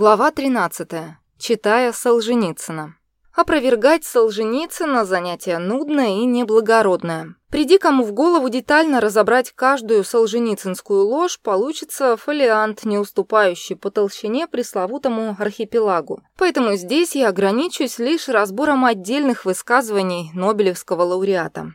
Глава 13. Читая Солженицына. Опровергать Солженицына – занятие нудное и неблагородное. Приди кому в голову детально разобрать каждую солженицынскую ложь, получится фолиант, не уступающий по толщине пресловутому архипелагу. Поэтому здесь я ограничусь лишь разбором отдельных высказываний Нобелевского лауреата.